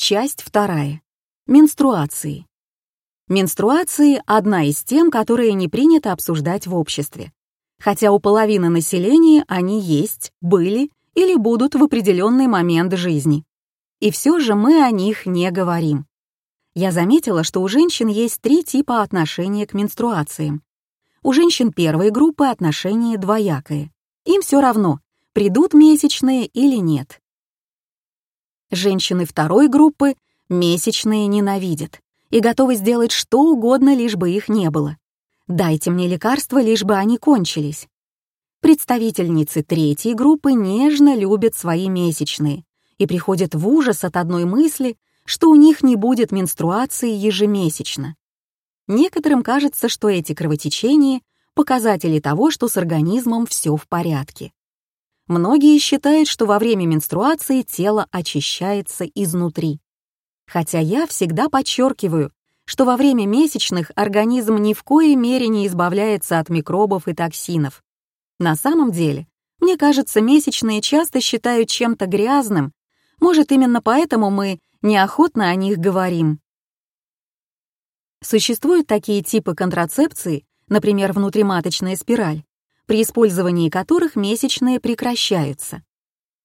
Часть вторая. Менструации. Менструации — одна из тем, которые не принято обсуждать в обществе. Хотя у половины населения они есть, были или будут в определенный момент жизни. И все же мы о них не говорим. Я заметила, что у женщин есть три типа отношения к менструациям. У женщин первой группы отношения двоякое. Им все равно, придут месячные или нет. Женщины второй группы месячные ненавидят и готовы сделать что угодно, лишь бы их не было. Дайте мне лекарства, лишь бы они кончились. Представительницы третьей группы нежно любят свои месячные и приходят в ужас от одной мысли, что у них не будет менструации ежемесячно. Некоторым кажется, что эти кровотечения — показатели того, что с организмом все в порядке. Многие считают, что во время менструации тело очищается изнутри. Хотя я всегда подчеркиваю, что во время месячных организм ни в коей мере не избавляется от микробов и токсинов. На самом деле, мне кажется, месячные часто считают чем-то грязным, может, именно поэтому мы неохотно о них говорим. Существуют такие типы контрацепции, например, внутриматочная спираль, при использовании которых месячные прекращаются.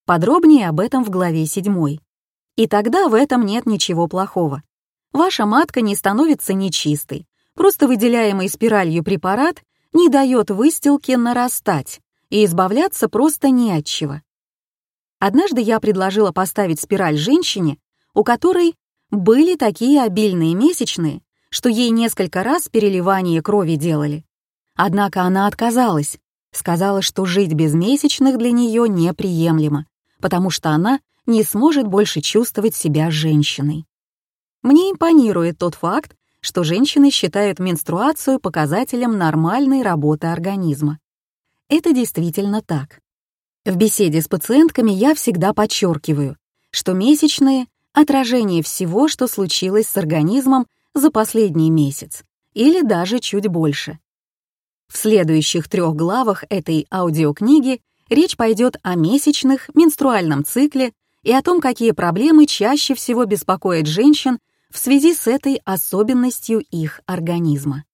Подробнее об этом в главе 7. И тогда в этом нет ничего плохого. Ваша матка не становится нечистой, просто выделяемый спиралью препарат не дает выстилке нарастать, и избавляться просто не от чего. Однажды я предложила поставить спираль женщине, у которой были такие обильные месячные, что ей несколько раз переливание крови делали. Однако она отказалась, сказала, что жить без месячных для нее неприемлемо, потому что она не сможет больше чувствовать себя женщиной. Мне импонирует тот факт, что женщины считают менструацию показателем нормальной работы организма. Это действительно так. В беседе с пациентками я всегда подчеркиваю, что месячные — отражение всего, что случилось с организмом за последний месяц, или даже чуть больше. В следующих трех главах этой аудиокниги речь пойдет о месячных, менструальном цикле и о том, какие проблемы чаще всего беспокоят женщин в связи с этой особенностью их организма.